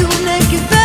you make it feel